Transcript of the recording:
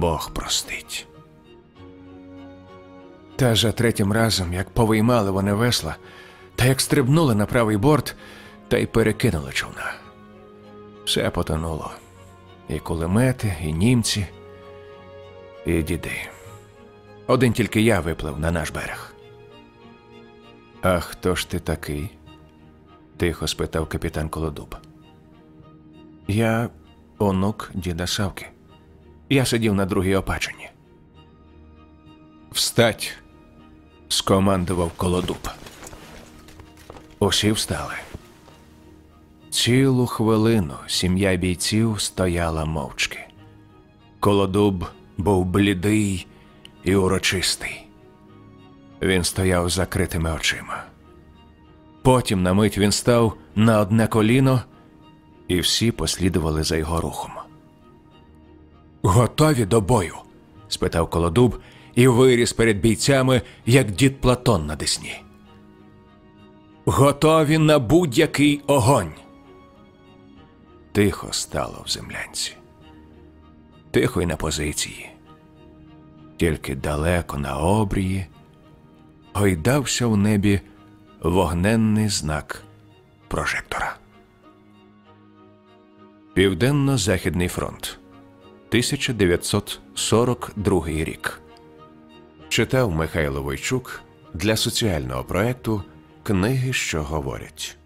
Бог простить. Та за третім разом, як повиймали вони весла, та як стрибнули на правий борт, та й перекинули човна. Все потонуло. І кулемети, і німці, і діди. Один тільки я виплив на наш берег. А хто ж ти такий? тихо спитав капітан Колодуб. Я онук діда Савки. Я сидів на другій опачині. Встать, скомандував Колодуб. Усі встали. Цілу хвилину сім'я бійців стояла мовчки. Колодуб був блідий і урочистий. Він стояв з закритими очима. Потім на мить він став на одне коліно, і всі послідували за його рухом. Готові до бою? спитав Колодуб і виріс перед бійцями, як дід Платон на десні. Готові на будь-який огонь. Тихо стало в землянці. Тихо й на позиції. Тільки далеко на обрії гойдався в небі вогненний знак прожектора. Південно-Західний фронт 1942 рік. Читав Михайло Войчук для соціального проекту Книги, що говорять.